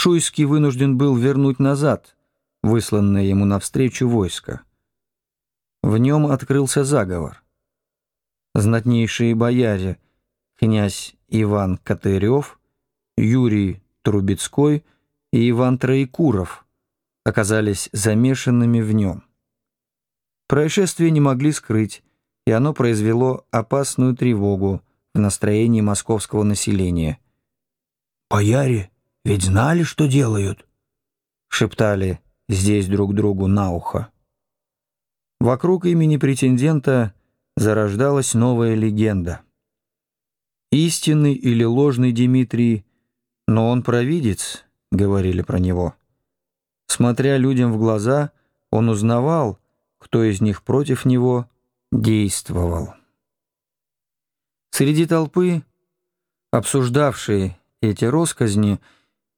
Шуйский вынужден был вернуть назад высланное ему навстречу войско. В нем открылся заговор. Знатнейшие бояре, князь Иван Катырев, Юрий Трубецкой и Иван Троекуров оказались замешанными в нем. Происшествие не могли скрыть, и оно произвело опасную тревогу в настроении московского населения. «Бояре ведь знали, что делают?» — шептали здесь друг другу на ухо. Вокруг имени претендента зарождалась новая легенда. Истинный или ложный Дмитрий, но он провидец, говорили про него. Смотря людям в глаза, он узнавал, кто из них против него действовал. Среди толпы, обсуждавшие эти росказни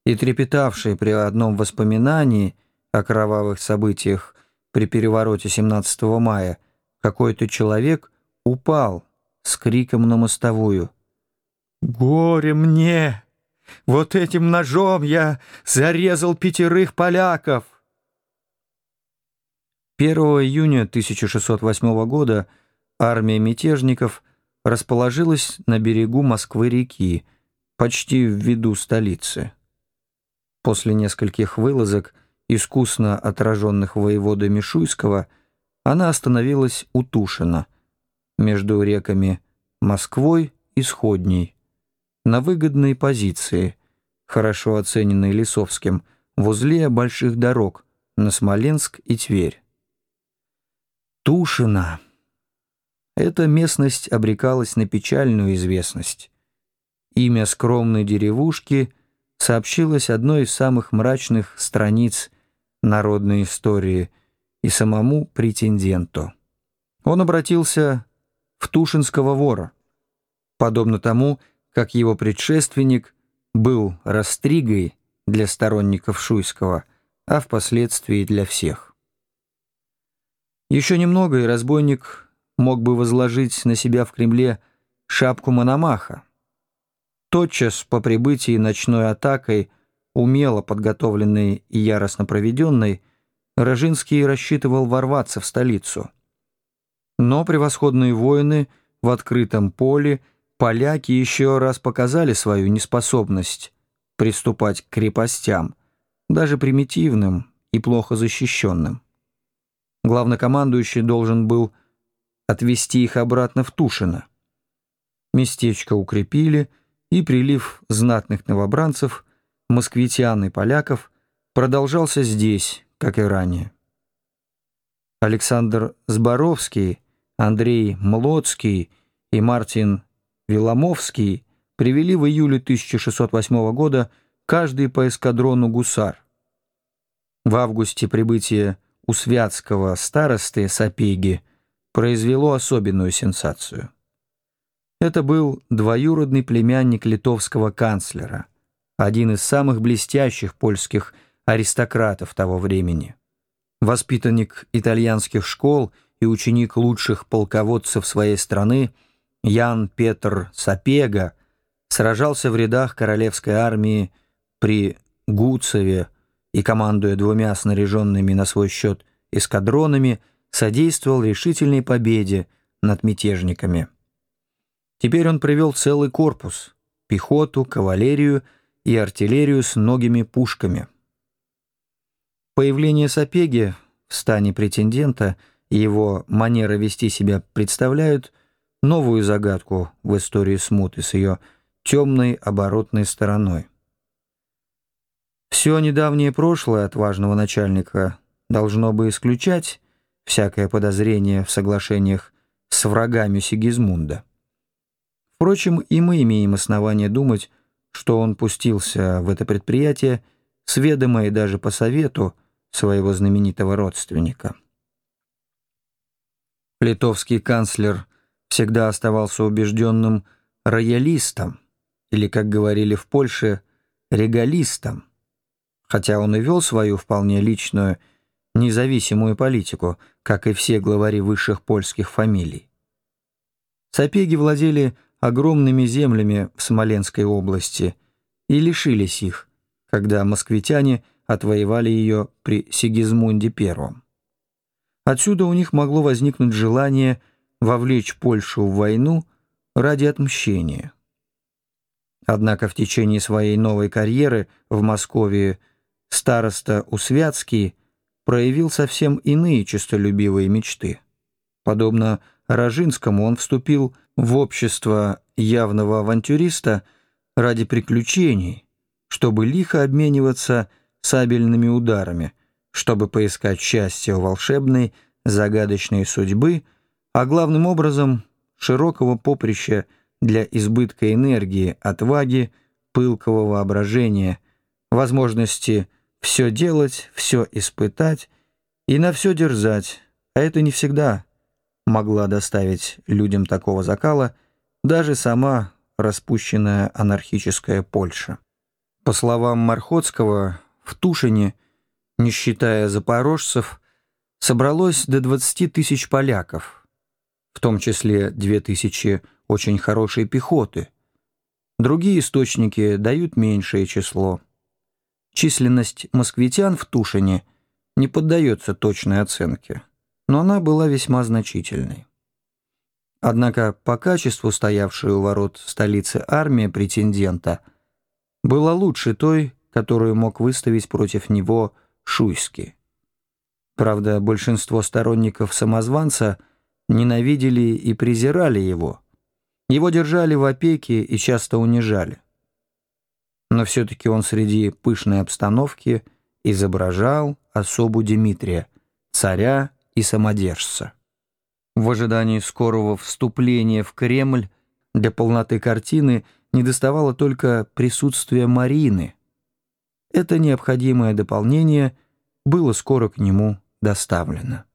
и трепетавшие при одном воспоминании о кровавых событиях при перевороте 17 мая, какой-то человек упал с криком на мостовую. «Горе мне! Вот этим ножом я зарезал пятерых поляков!» 1 июня 1608 года армия мятежников расположилась на берегу Москвы-реки, почти в виду столицы. После нескольких вылазок, искусно отраженных воеводами Шуйского, она остановилась у Тушина, между реками Москвой и Сходней, на выгодной позиции, хорошо оцененной Лисовским, в узле больших дорог на Смоленск и Тверь. Тушина. Эта местность обрекалась на печальную известность. Имя скромной деревушки сообщилось одной из самых мрачных страниц народной истории и самому претенденту. Он обратился в Тушинского вора, подобно тому, как его предшественник был растригой для сторонников Шуйского, а впоследствии для всех. Еще немного, и разбойник мог бы возложить на себя в Кремле шапку Мономаха. Тотчас по прибытии ночной атакой, умело подготовленной и яростно проведенной, Рожинский рассчитывал ворваться в столицу. Но превосходные воины в открытом поле поляки еще раз показали свою неспособность приступать к крепостям, даже примитивным и плохо защищенным. Главнокомандующий должен был отвести их обратно в Тушино. Местечко укрепили, и прилив знатных новобранцев, москвитян и поляков продолжался здесь, как и ранее. Александр Зборовский, Андрей Млоцкий и Мартин Виломовский привели в июле 1608 года каждый по эскадрону гусар. В августе прибытие у святского старосты Сапеги произвело особенную сенсацию. Это был двоюродный племянник литовского канцлера, один из самых блестящих польских аристократов того времени. Воспитанник итальянских школ и ученик лучших полководцев своей страны Ян Петр Сапега сражался в рядах королевской армии при Гуцеве, и, командуя двумя снаряженными на свой счет эскадронами, содействовал решительной победе над мятежниками. Теперь он привел целый корпус — пехоту, кавалерию и артиллерию с многими пушками. Появление Сапеги в стане претендента и его манера вести себя представляют новую загадку в истории смуты с ее темной оборотной стороной. Все недавнее прошлое отважного начальника должно бы исключать всякое подозрение в соглашениях с врагами Сигизмунда. Впрочем, и мы имеем основание думать, что он пустился в это предприятие с ведомо и даже по совету своего знаменитого родственника. Литовский канцлер всегда оставался убежденным роялистом, или, как говорили в Польше, регалистом, хотя он и вел свою вполне личную, независимую политику, как и все главари высших польских фамилий. Сапеги владели огромными землями в Смоленской области и лишились их, когда москвитяне отвоевали ее при Сигизмунде I. Отсюда у них могло возникнуть желание вовлечь Польшу в войну ради отмщения. Однако в течение своей новой карьеры в Москве староста Усвятский проявил совсем иные честолюбивые мечты. Подобно Рожинскому он вступил в общество явного авантюриста ради приключений, чтобы лихо обмениваться сабельными ударами, чтобы поискать счастье у волшебной, загадочной судьбы, а главным образом широкого поприща для избытка энергии, отваги, пылкого воображения, возможности все делать, все испытать и на все дерзать, а это не всегда могла доставить людям такого закала даже сама распущенная анархическая Польша. По словам Мархотского, в Тушине, не считая запорожцев, собралось до 20 тысяч поляков, в том числе 2 тысячи очень хорошей пехоты. Другие источники дают меньшее число. Численность москвитян в Тушине не поддается точной оценке, но она была весьма значительной. Однако по качеству стоявшей у ворот столицы армия претендента была лучше той, которую мог выставить против него Шуйский. Правда, большинство сторонников самозванца ненавидели и презирали его. Его держали в опеке и часто унижали но все-таки он среди пышной обстановки изображал особу Дмитрия, царя и самодержца. В ожидании скорого вступления в Кремль для полноты картины недоставало только присутствия Марины. Это необходимое дополнение было скоро к нему доставлено.